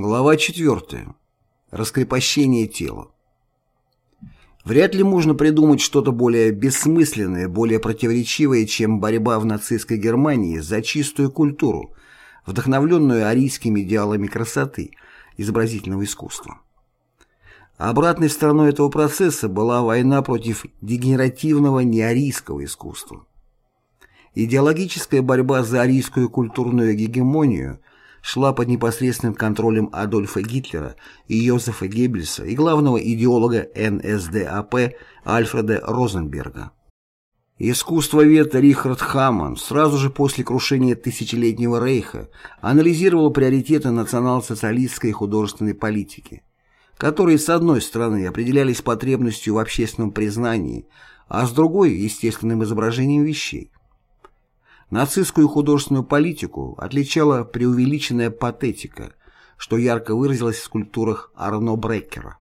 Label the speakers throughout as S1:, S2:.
S1: Глава 4. Раскрепощение тела. Вряд ли можно придумать что-то более бессмысленное, более противоречивое, чем борьба в нацистской Германии за чистую культуру, вдохновленную арийскими идеалами красоты, изобразительного искусства. Обратной стороной этого процесса была война против дегенеративного неарийского искусства. Идеологическая борьба за арийскую культурную гегемонию шла под непосредственным контролем Адольфа Гитлера и Йозефа Геббельса и главного идеолога НСДАП Альфреда Розенберга. Искусствовед Рихард Хамман сразу же после крушения Тысячелетнего Рейха анализировал приоритеты национал-социалистской художественной политики, которые, с одной стороны, определялись потребностью в общественном признании, а с другой – естественным изображением вещей. Нацистскую художественную политику отличала преувеличенная патетика, что ярко выразилось в скульптурах Арно Бреккера.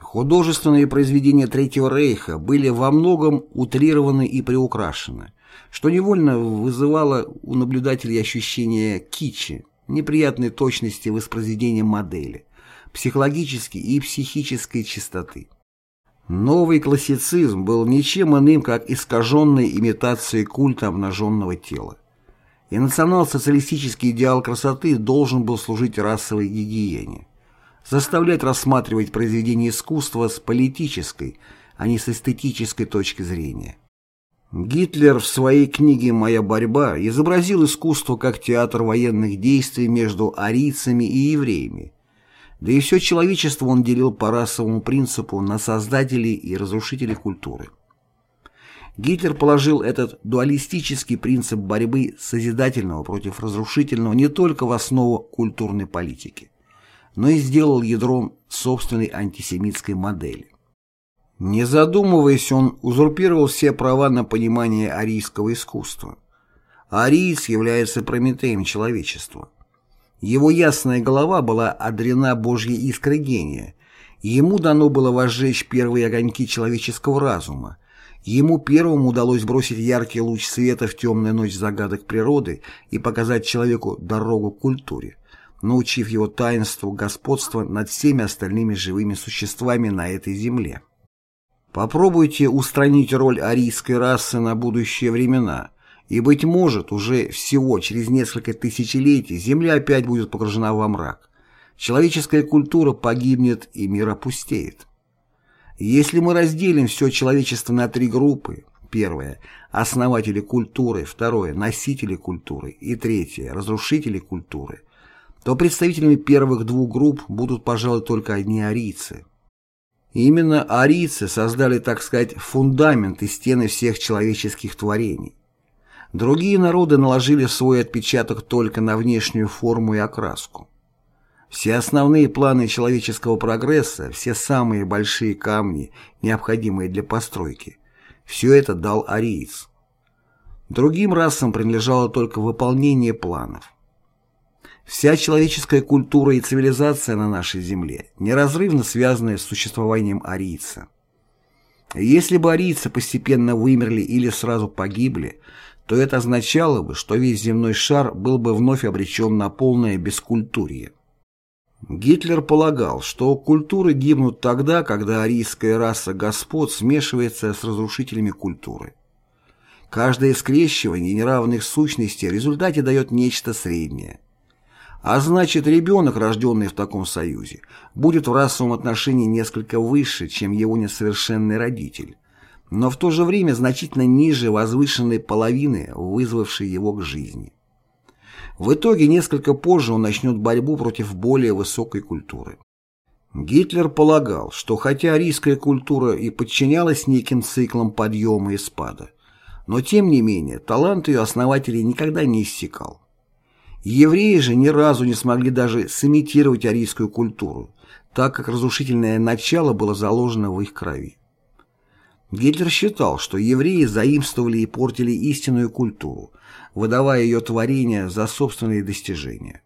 S1: Художественные произведения Третьего Рейха были во многом утрированы и приукрашены, что невольно вызывало у наблюдателей ощущение кичи, неприятной точности воспроизведения модели, психологической и психической чистоты. Новый классицизм был ничем иным, как искаженной имитацией культа обнаженного тела. И национал-социалистический идеал красоты должен был служить расовой гигиене, заставлять рассматривать произведения искусства с политической, а не с эстетической точки зрения. Гитлер в своей книге «Моя борьба» изобразил искусство как театр военных действий между арийцами и евреями, да и все человечество он делил по расовому принципу на создателей и разрушителей культуры. Гитлер положил этот дуалистический принцип борьбы созидательного против разрушительного не только в основу культурной политики, но и сделал ядром собственной антисемитской модели. Не задумываясь, он узурпировал все права на понимание арийского искусства. Ариец является Прометеем человечества. Его ясная голова была одрена Божьей искрой гения. Ему дано было возжечь первые огоньки человеческого разума. Ему первому удалось бросить яркий луч света в темную ночь загадок природы и показать человеку дорогу к культуре, научив его таинству господства над всеми остальными живыми существами на этой земле. Попробуйте устранить роль арийской расы на будущие времена, и, быть может, уже всего через несколько тысячелетий Земля опять будет погружена во мрак. Человеческая культура погибнет и мир опустеет. Если мы разделим все человечество на три группы, первое – основатели культуры, второе – носители культуры и третье – разрушители культуры, то представителями первых двух групп будут, пожалуй, только одни арийцы. Именно арийцы создали, так сказать, фундамент и стены всех человеческих творений. Другие народы наложили свой отпечаток только на внешнюю форму и окраску. Все основные планы человеческого прогресса, все самые большие камни, необходимые для постройки, все это дал ариец. Другим расам принадлежало только выполнение планов. Вся человеческая культура и цивилизация на нашей Земле неразрывно связаны с существованием арийца. Если бы арийцы постепенно вымерли или сразу погибли, то это означало бы, что весь земной шар был бы вновь обречен на полное бескультурье. Гитлер полагал, что культуры гибнут тогда, когда арийская раса господ смешивается с разрушителями культуры. Каждое скрещивание неравных сущностей в результате дает нечто среднее. А значит, ребенок, рожденный в таком союзе, будет в расовом отношении несколько выше, чем его несовершенный родитель но в то же время значительно ниже возвышенной половины, вызвавшей его к жизни. В итоге несколько позже он начнет борьбу против более высокой культуры. Гитлер полагал, что хотя арийская культура и подчинялась неким циклам подъема и спада, но тем не менее талант ее основателей никогда не иссякал. Евреи же ни разу не смогли даже сымитировать арийскую культуру, так как разрушительное начало было заложено в их крови. Гитлер считал, что евреи заимствовали и портили истинную культуру, выдавая ее творения за собственные достижения.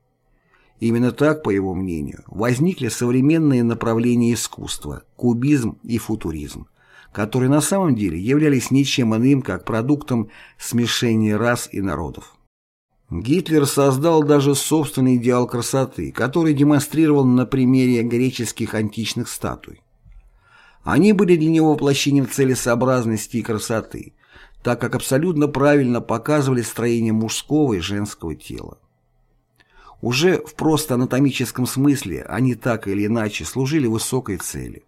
S1: Именно так, по его мнению, возникли современные направления искусства – кубизм и футуризм, которые на самом деле являлись ничем иным, как продуктом смешения рас и народов. Гитлер создал даже собственный идеал красоты, который демонстрировал на примере греческих античных статуй. Они были для него воплощением целесообразности и красоты, так как абсолютно правильно показывали строение мужского и женского тела. Уже в просто анатомическом смысле они так или иначе служили высокой цели.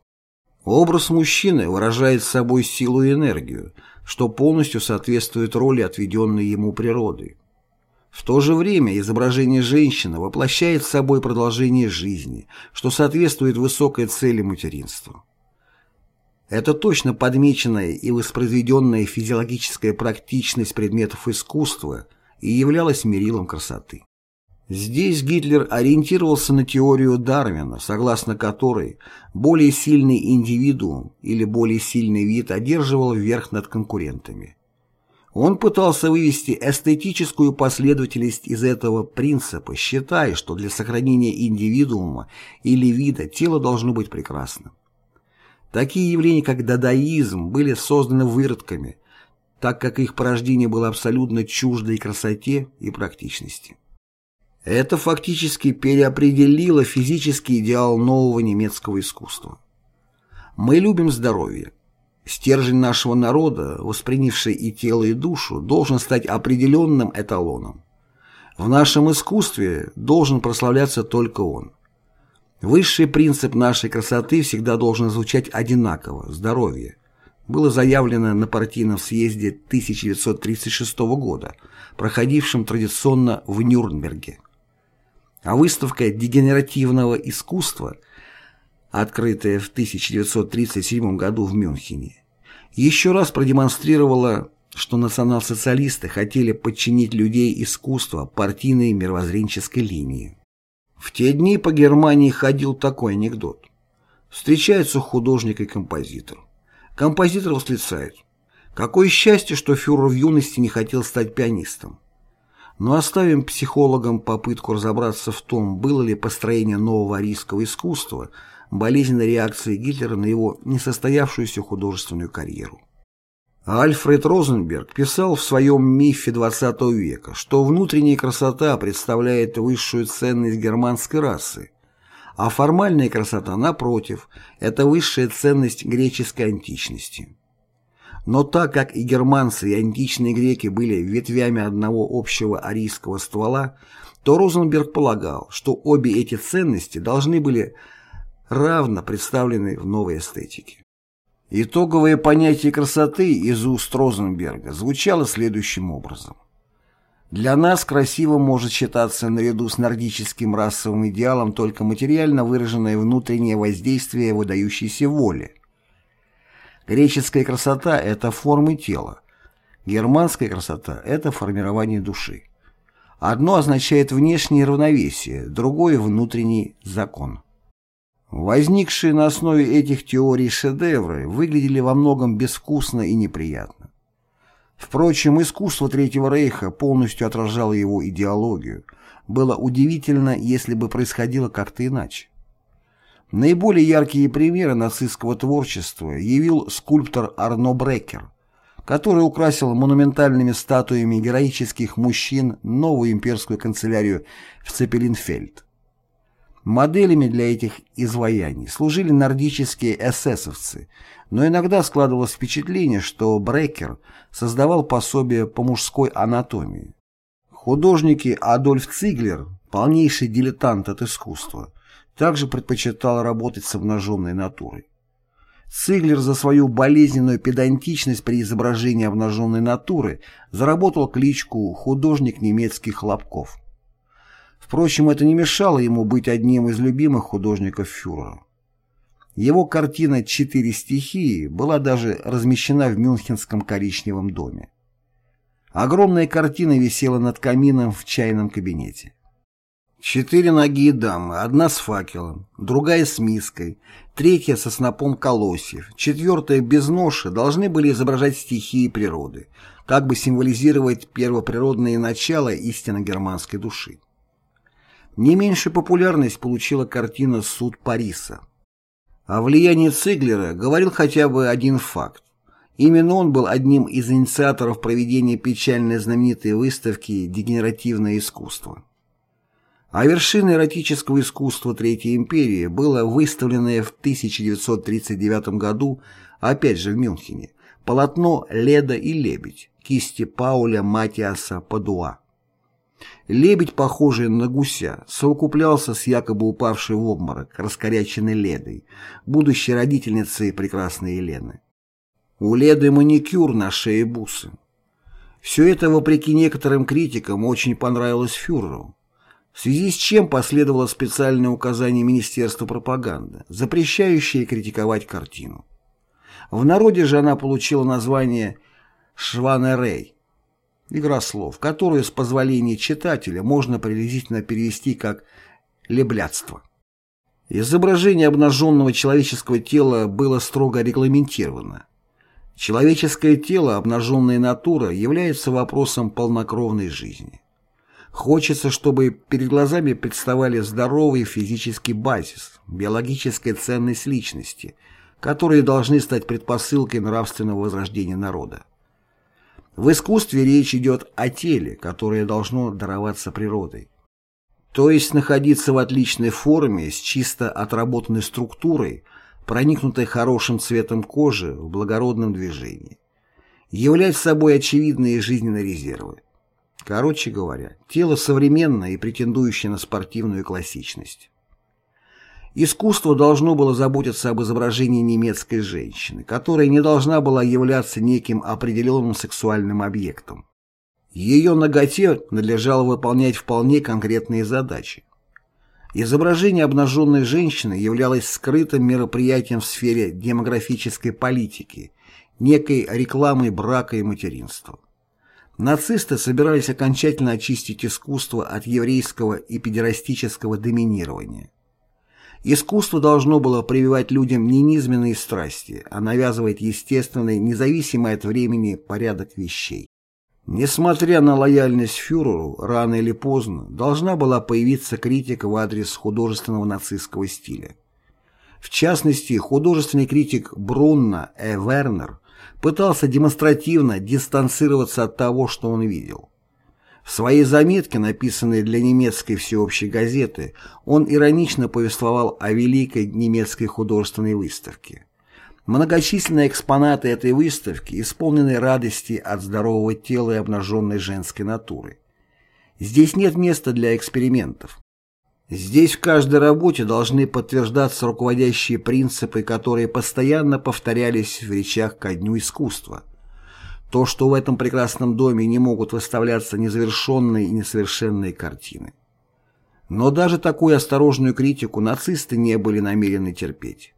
S1: Образ мужчины выражает собой силу и энергию, что полностью соответствует роли, отведенной ему природой. В то же время изображение женщины воплощает собой продолжение жизни, что соответствует высокой цели материнства. Это точно подмеченная и воспроизведенная физиологическая практичность предметов искусства и являлась мерилом красоты. Здесь Гитлер ориентировался на теорию Дарвина, согласно которой более сильный индивидуум или более сильный вид одерживал верх над конкурентами. Он пытался вывести эстетическую последовательность из этого принципа, считая, что для сохранения индивидуума или вида тело должно быть прекрасным. Такие явления, как дадаизм, были созданы выродками, так как их порождение было абсолютно чуждо и красоте, и практичности. Это фактически переопределило физический идеал нового немецкого искусства. Мы любим здоровье. Стержень нашего народа, воспринявший и тело, и душу, должен стать определенным эталоном. В нашем искусстве должен прославляться только он. Высший принцип нашей красоты всегда должен звучать одинаково – здоровье. Было заявлено на партийном съезде 1936 года, проходившем традиционно в Нюрнберге. А выставка дегенеративного искусства, открытая в 1937 году в Мюнхене, еще раз продемонстрировала, что национал-социалисты хотели подчинить людей искусства партийной мировоззренческой линии. В те дни по Германии ходил такой анекдот. Встречается художник и композитор. Композитор восклицает. Какое счастье, что фюрер в юности не хотел стать пианистом. Но оставим психологам попытку разобраться в том, было ли построение нового арийского искусства болезненной реакцией Гитлера на его несостоявшуюся художественную карьеру. Альфред Розенберг писал в своем «Мифе XX века», что внутренняя красота представляет высшую ценность германской расы, а формальная красота, напротив, это высшая ценность греческой античности. Но так как и германцы, и античные греки были ветвями одного общего арийского ствола, то Розенберг полагал, что обе эти ценности должны были равно представлены в новой эстетике. Итоговое понятие красоты из уст Розенберга звучало следующим образом. Для нас красивым может считаться наряду с нордическим расовым идеалом только материально выраженное внутреннее воздействие выдающейся воли. Греческая красота – это формы тела, германская красота – это формирование души. Одно означает внешнее равновесие, другое – внутренний закон. Возникшие на основе этих теорий шедевры выглядели во многом безвкусно и неприятно. Впрочем, искусство Третьего Рейха полностью отражало его идеологию. Было удивительно, если бы происходило как-то иначе. Наиболее яркие примеры нацистского творчества явил скульптор Арно Брекер, который украсил монументальными статуями героических мужчин новую имперскую канцелярию в Цепелинфельд. Моделями для этих изваяний служили нордические эсэсовцы, но иногда складывалось впечатление, что Брекер создавал пособие по мужской анатомии. Художники Адольф Циглер, полнейший дилетант от искусства, также предпочитал работать с обнаженной натурой. Циглер за свою болезненную педантичность при изображении обнаженной натуры заработал кличку «художник немецких хлопков». Впрочем, это не мешало ему быть одним из любимых художников фюрера. Его картина «Четыре стихии» была даже размещена в Мюнхенском коричневом доме. Огромная картина висела над камином в чайном кабинете. Четыре ноги дамы, одна с факелом, другая с миской, третья со снопом колосьев, четвертая без ноши должны были изображать стихии природы, как бы символизировать первоприродные начала истинно германской души. Не меньше популярность получила картина «Суд Париса». О влиянии Циглера говорил хотя бы один факт. Именно он был одним из инициаторов проведения печально знаменитой выставки «Дегенеративное искусство». А вершиной эротического искусства Третьей империи было выставленное в 1939 году, опять же в Мюнхене, полотно «Леда и лебедь» кисти Пауля Матиаса Падуа. Лебедь, похожий на гуся, совокуплялся с якобы упавшей в обморок, раскоряченной Ледой, будущей родительницей прекрасной Елены. У Леды маникюр на шее бусы. Все это, вопреки некоторым критикам, очень понравилось фюреру. В связи с чем последовало специальное указание Министерства пропаганды, запрещающее критиковать картину. В народе же она получила название «Шванерей» — игра слов, которую с позволения читателя можно приблизительно перевести как «леблядство». Изображение обнаженного человеческого тела было строго регламентировано. Человеческое тело, обнаженная натура, является вопросом полнокровной жизни. Хочется, чтобы перед глазами представали здоровый физический базис, биологическая ценность личности, которые должны стать предпосылкой нравственного возрождения народа. В искусстве речь идет о теле, которое должно дароваться природой. То есть находиться в отличной форме, с чисто отработанной структурой, проникнутой хорошим цветом кожи в благородном движении. Являть собой очевидные жизненные резервы. Короче говоря, тело современное и претендующее на спортивную классичность. Искусство должно было заботиться об изображении немецкой женщины, которая не должна была являться неким определенным сексуальным объектом. Ее ноготе надлежало выполнять вполне конкретные задачи. Изображение обнаженной женщины являлось скрытым мероприятием в сфере демографической политики, некой рекламой брака и материнства. Нацисты собирались окончательно очистить искусство от еврейского и педерастического доминирования. Искусство должно было прививать людям не низменные страсти, а навязывать естественный, независимый от времени порядок вещей. Несмотря на лояльность фюреру, рано или поздно должна была появиться критика в адрес художественного нацистского стиля. В частности, художественный критик Брунна Э. Вернер пытался демонстративно дистанцироваться от того, что он видел. В своей заметке, написанной для немецкой всеобщей газеты, он иронично повествовал о великой немецкой художественной выставке. Многочисленные экспонаты этой выставки исполнены радости от здорового тела и обнаженной женской натуры. Здесь нет места для экспериментов. Здесь в каждой работе должны подтверждаться руководящие принципы, которые постоянно повторялись в речах ко дню искусства. То, что в этом прекрасном доме не могут выставляться незавершенные и несовершенные картины. Но даже такую осторожную критику нацисты не были намерены терпеть.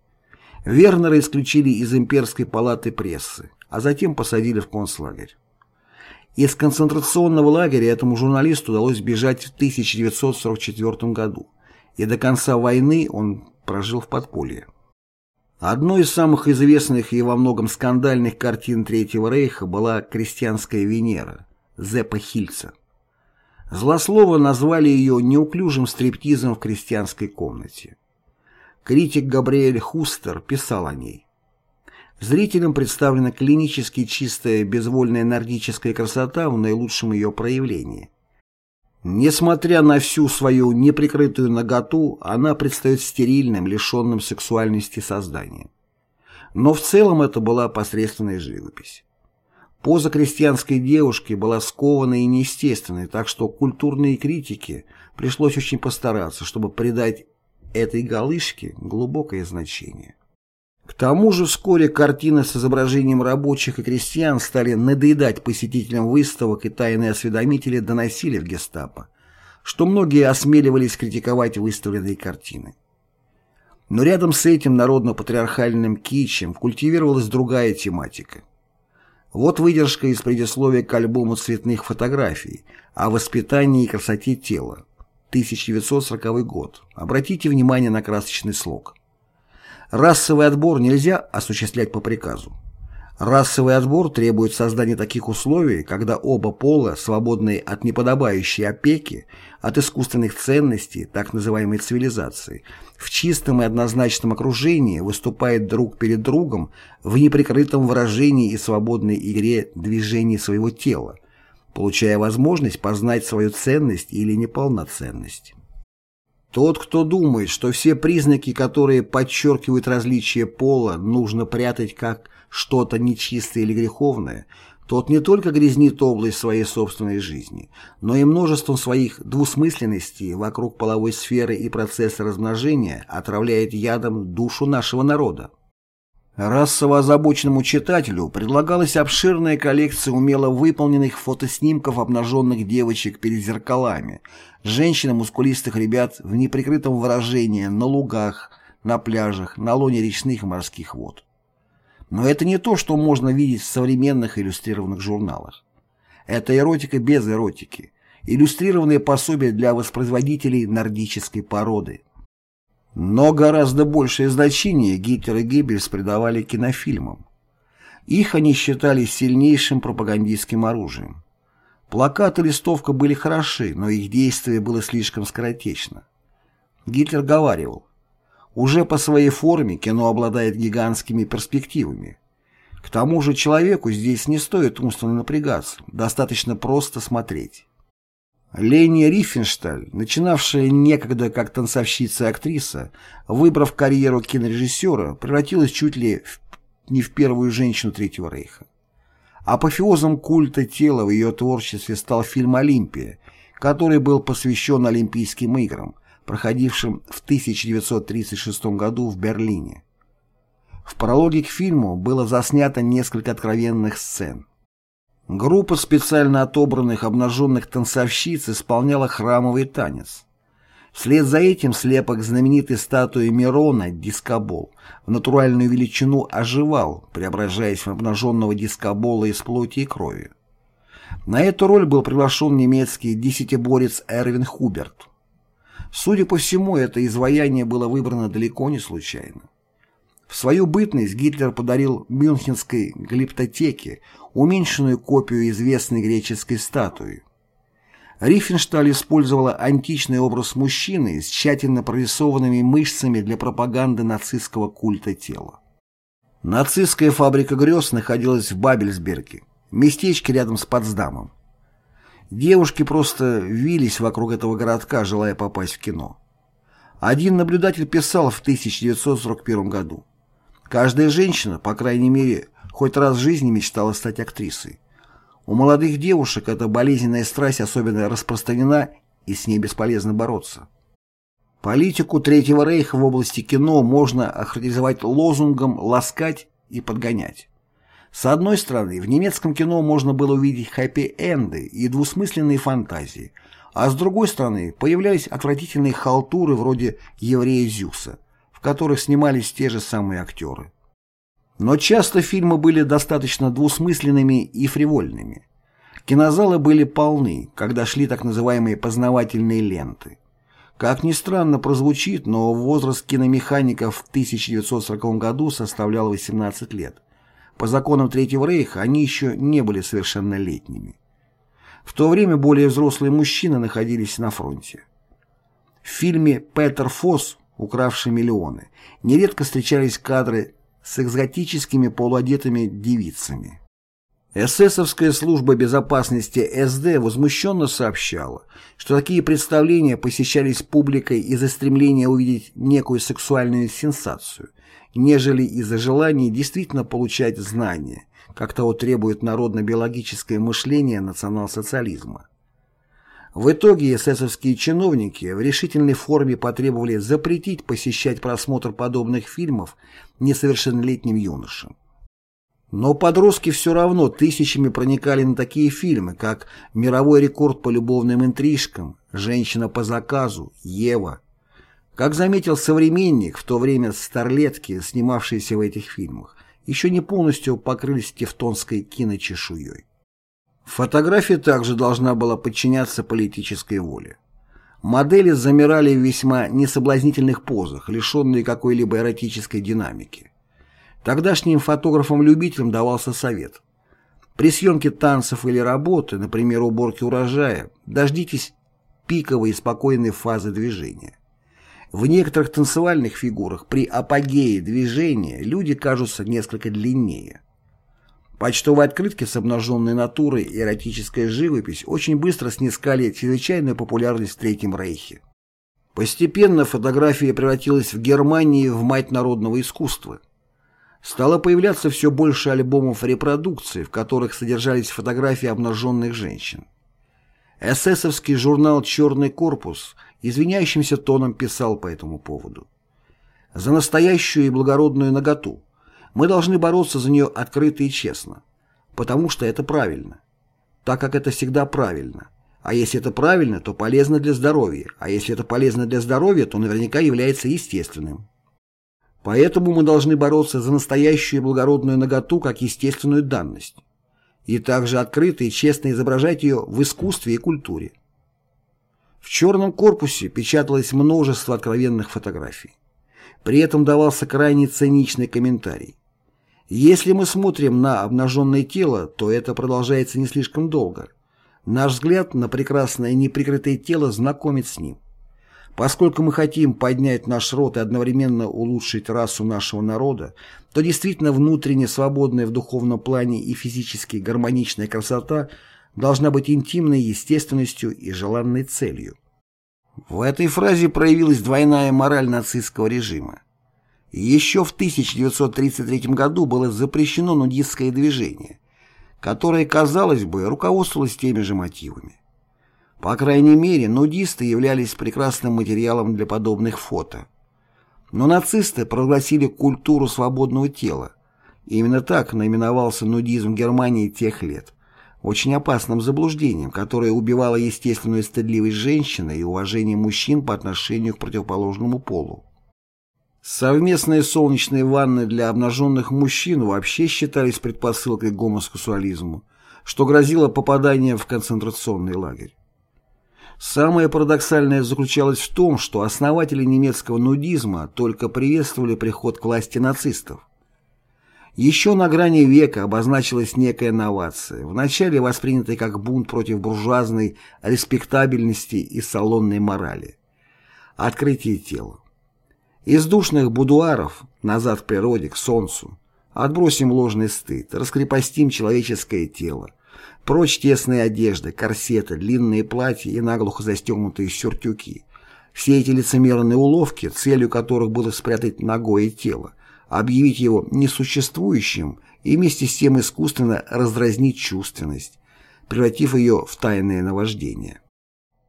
S1: Вернера исключили из имперской палаты прессы, а затем посадили в концлагерь. Из концентрационного лагеря этому журналисту удалось бежать в 1944 году, и до конца войны он прожил в подполье. Одной из самых известных и во многом скандальных картин Третьего Рейха была «Крестьянская Венера» Зеппа Хильца. Злослово назвали ее неуклюжим стриптизом в крестьянской комнате. Критик Габриэль Хустер писал о ней. Зрителям представлена клинически чистая безвольная нордическая красота в наилучшем ее проявлении. Несмотря на всю свою неприкрытую наготу, она предстает стерильным, лишенным сексуальности созданием. Но в целом это была посредственная живопись. Поза крестьянской девушки была скованной и неестественной, так что культурные критики пришлось очень постараться, чтобы придать этой галышке глубокое значение. К тому же вскоре картины с изображением рабочих и крестьян стали надоедать посетителям выставок и тайные осведомители доносили в гестапо, что многие осмеливались критиковать выставленные картины. Но рядом с этим народно-патриархальным китчем культивировалась другая тематика. Вот выдержка из предисловия к альбому цветных фотографий о воспитании и красоте тела, 1940 год. Обратите внимание на красочный слог – Расовый отбор нельзя осуществлять по приказу. Расовый отбор требует создания таких условий, когда оба пола, свободные от неподобающей опеки, от искусственных ценностей, так называемой цивилизации, в чистом и однозначном окружении выступают друг перед другом в неприкрытом выражении и свободной игре движений своего тела, получая возможность познать свою ценность или неполноценность. Тот, кто думает, что все признаки, которые подчеркивают различие пола, нужно прятать как что-то нечистое или греховное, тот не только грязнит область своей собственной жизни, но и множеством своих двусмысленностей вокруг половой сферы и процесса размножения отравляет ядом душу нашего народа. Расово озабоченному читателю предлагалась обширная коллекция умело выполненных фотоснимков обнаженных девочек перед зеркалами, женщин и мускулистых ребят в неприкрытом выражении на лугах, на пляжах, на лоне речных и морских вод. Но это не то, что можно видеть в современных иллюстрированных журналах. Это эротика без эротики, иллюстрированные пособия для воспроизводителей нордической породы. Но гораздо большее значение Гитлер и Геббельс придавали кинофильмам. Их они считали сильнейшим пропагандистским оружием. Плакат и листовка были хороши, но их действие было слишком скоротечно. Гитлер говаривал, уже по своей форме кино обладает гигантскими перспективами. К тому же человеку здесь не стоит умственно напрягаться, достаточно просто смотреть. Лени Рифеншталь, начинавшая некогда как танцовщица и актриса, выбрав карьеру кинорежиссера, превратилась чуть ли в, не в первую женщину Третьего Рейха. Апофеозом культа тела в ее творчестве стал фильм «Олимпия», который был посвящен Олимпийским играм, проходившим в 1936 году в Берлине. В прологе к фильму было заснято несколько откровенных сцен. Группа специально отобранных обнаженных танцовщиц исполняла храмовый танец. Вслед за этим слепок знаменитой статуи Мирона «Дискобол» в натуральную величину оживал, преображаясь в обнаженного дискобола из плоти и крови. На эту роль был приглашен немецкий десятиборец Эрвин Хуберт. Судя по всему, это изваяние было выбрано далеко не случайно. В свою бытность Гитлер подарил Мюнхенской глиптотеке уменьшенную копию известной греческой статуи. Рифеншталь использовала античный образ мужчины с тщательно прорисованными мышцами для пропаганды нацистского культа тела. Нацистская фабрика грез находилась в Бабельсберге, местечке рядом с Потсдамом. Девушки просто вились вокруг этого городка, желая попасть в кино. Один наблюдатель писал в 1941 году. Каждая женщина, по крайней мере, хоть раз в жизни мечтала стать актрисой. У молодых девушек эта болезненная страсть особенно распространена, и с ней бесполезно бороться. Политику Третьего Рейха в области кино можно охарактеризовать лозунгом «ласкать» и «подгонять». С одной стороны, в немецком кино можно было увидеть хэппи-энды и двусмысленные фантазии, а с другой стороны, появлялись отвратительные халтуры вроде «Еврея Зюса», в которых снимались те же самые актеры. Но часто фильмы были достаточно двусмысленными и фривольными. Кинозалы были полны, когда шли так называемые познавательные ленты. Как ни странно прозвучит, но возраст киномехаников в 1940 году составлял 18 лет – по законам Третьего Рейха они еще не были совершеннолетними. В то время более взрослые мужчины находились на фронте. В фильме «Петер Фосс. Укравший миллионы» нередко встречались кадры с экзотическими полуодетыми девицами. Эсэсовская служба безопасности СД возмущенно сообщала, что такие представления посещались публикой из-за стремления увидеть некую сексуальную сенсацию – нежели из-за желания действительно получать знания, как того требует народно-биологическое мышление национал-социализма. В итоге эсэсовские чиновники в решительной форме потребовали запретить посещать просмотр подобных фильмов несовершеннолетним юношам. Но подростки все равно тысячами проникали на такие фильмы, как «Мировой рекорд по любовным интрижкам», «Женщина по заказу», «Ева», как заметил современник, в то время старлетки, снимавшиеся в этих фильмах, еще не полностью покрылись тевтонской киночешуей. Фотография также должна была подчиняться политической воле. Модели замирали в весьма несоблазнительных позах, лишенные какой-либо эротической динамики. Тогдашним фотографам-любителям давался совет. При съемке танцев или работы, например, уборки урожая, дождитесь пиковой и спокойной фазы движения. В некоторых танцевальных фигурах при апогее движения люди кажутся несколько длиннее. Почтовые открытки с обнаженной натурой и эротическая живопись очень быстро снискали чрезвычайную популярность в Третьем Рейхе. Постепенно фотография превратилась в Германии в мать народного искусства. Стало появляться все больше альбомов репродукций, в которых содержались фотографии обнаженных женщин. Эсэсовский журнал «Черный корпус» извиняющимся тоном писал по этому поводу. «За настоящую и благородную наготу мы должны бороться за нее открыто и честно, потому что это правильно, так как это всегда правильно, а если это правильно, то полезно для здоровья, а если это полезно для здоровья, то наверняка является естественным. Поэтому мы должны бороться за настоящую благородную наготу как естественную данность и также открыто и честно изображать ее в искусстве и культуре. В черном корпусе печаталось множество откровенных фотографий. При этом давался крайне циничный комментарий. Если мы смотрим на обнаженное тело, то это продолжается не слишком долго. Наш взгляд на прекрасное неприкрытое тело знакомит с ним. Поскольку мы хотим поднять наш род и одновременно улучшить расу нашего народа, то действительно внутренне свободная в духовном плане и физически гармоничная красота должна быть интимной естественностью и желанной целью. В этой фразе проявилась двойная мораль нацистского режима. Еще в 1933 году было запрещено нудистское движение, которое, казалось бы, руководствовалось теми же мотивами. По крайней мере, нудисты являлись прекрасным материалом для подобных фото. Но нацисты прогласили культуру свободного тела. Именно так наименовался нудизм Германии тех лет. Очень опасным заблуждением, которое убивало естественную стыдливость женщины и уважение мужчин по отношению к противоположному полу. Совместные солнечные ванны для обнаженных мужчин вообще считались предпосылкой к гомосексуализму, что грозило попаданием в концентрационный лагерь. Самое парадоксальное заключалось в том, что основатели немецкого нудизма только приветствовали приход к власти нацистов. Еще на грани века обозначилась некая новация, вначале воспринятая как бунт против буржуазной респектабельности и салонной морали. Открытие тела. Из душных будуаров назад к природе, к солнцу. Отбросим ложный стыд, раскрепостим человеческое тело, Прочь тесные одежды, корсеты, длинные платья и наглухо застегнутые сюртюки. Все эти лицемерные уловки, целью которых было спрятать ногое тело, объявить его несуществующим и вместе с тем искусственно раздразнить чувственность, превратив ее в тайное наваждение.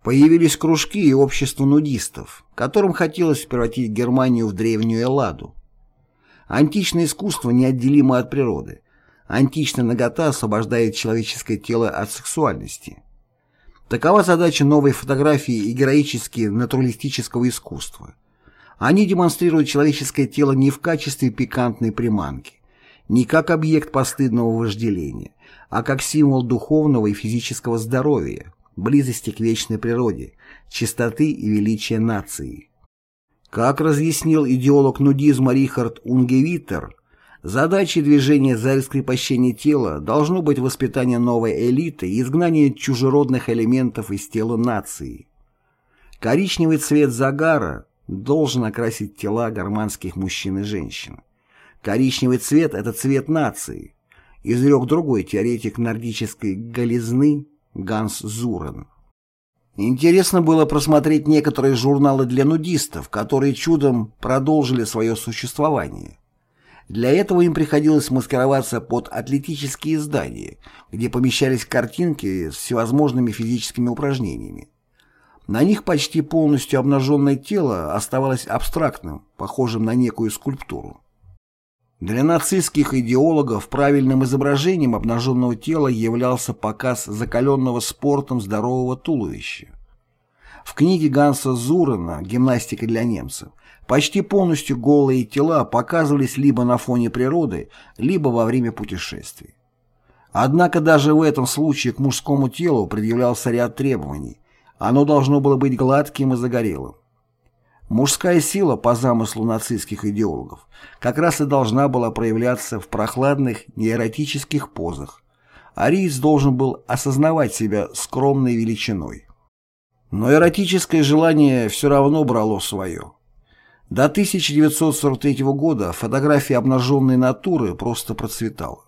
S1: Появились кружки и общество нудистов, которым хотелось превратить Германию в древнюю Элладу. Античное искусство неотделимо от природы, Античная нагота освобождает человеческое тело от сексуальности. Такова задача новой фотографии и героически натуралистического искусства. Они демонстрируют человеческое тело не в качестве пикантной приманки, не как объект постыдного вожделения, а как символ духовного и физического здоровья, близости к вечной природе, чистоты и величия нации. Как разъяснил идеолог нудизма Рихард Унгевиттер, Задачей движения за раскрепощение тела должно быть воспитание новой элиты и изгнание чужеродных элементов из тела нации. Коричневый цвет загара должен окрасить тела германских мужчин и женщин. Коричневый цвет – это цвет нации, изрек другой теоретик нордической голизны Ганс Зурен. Интересно было просмотреть некоторые журналы для нудистов, которые чудом продолжили свое существование. Для этого им приходилось маскироваться под атлетические издания, где помещались картинки с всевозможными физическими упражнениями. На них почти полностью обнаженное тело оставалось абстрактным, похожим на некую скульптуру. Для нацистских идеологов правильным изображением обнаженного тела являлся показ закаленного спортом здорового туловища. В книге Ганса Зурена «Гимнастика для немцев» Почти полностью голые тела показывались либо на фоне природы, либо во время путешествий. Однако даже в этом случае к мужскому телу предъявлялся ряд требований. Оно должно было быть гладким и загорелым. Мужская сила, по замыслу нацистских идеологов, как раз и должна была проявляться в прохладных, неэротических позах. Ариец должен был осознавать себя скромной величиной. Но эротическое желание все равно брало свое. До 1943 года фотография обнаженной натуры просто процветала.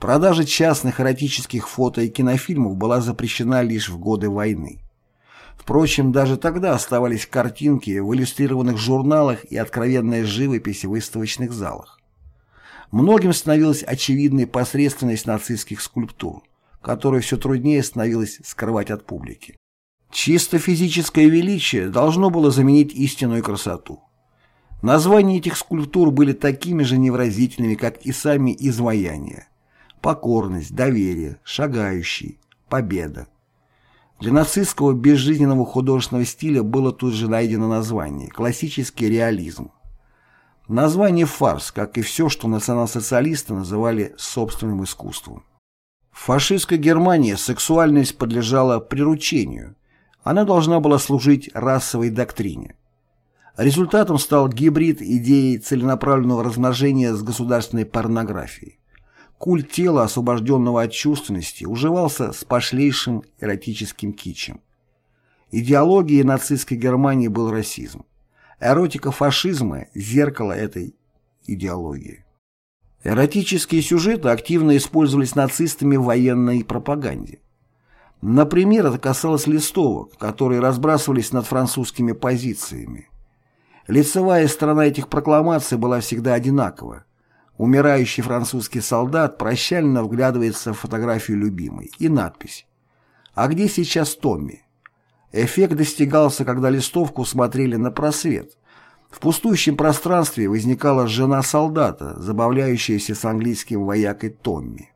S1: Продажа частных эротических фото и кинофильмов была запрещена лишь в годы войны. Впрочем, даже тогда оставались картинки в иллюстрированных журналах и откровенная живопись в выставочных залах. Многим становилась очевидной посредственность нацистских скульптур, которую все труднее становилось скрывать от публики. Чисто физическое величие должно было заменить истинную красоту. Названия этих скульптур были такими же невразительными, как и сами изваяния. Покорность, доверие, шагающий, победа. Для нацистского безжизненного художественного стиля было тут же найдено название – классический реализм. Название «фарс», как и все, что национал-социалисты называли собственным искусством. В фашистской Германии сексуальность подлежала приручению. Она должна была служить расовой доктрине. Результатом стал гибрид идеи целенаправленного размножения с государственной порнографией. Культ тела, освобожденного от чувственности, уживался с пошлейшим эротическим кичем. Идеологией нацистской Германии был расизм. Эротика фашизма – зеркало этой идеологии. Эротические сюжеты активно использовались нацистами в военной пропаганде. Например, это касалось листовок, которые разбрасывались над французскими позициями. Лицевая сторона этих прокламаций была всегда одинакова. Умирающий французский солдат прощально вглядывается в фотографию любимой и надпись «А где сейчас Томми?». Эффект достигался, когда листовку смотрели на просвет. В пустующем пространстве возникала жена солдата, забавляющаяся с английским воякой Томми.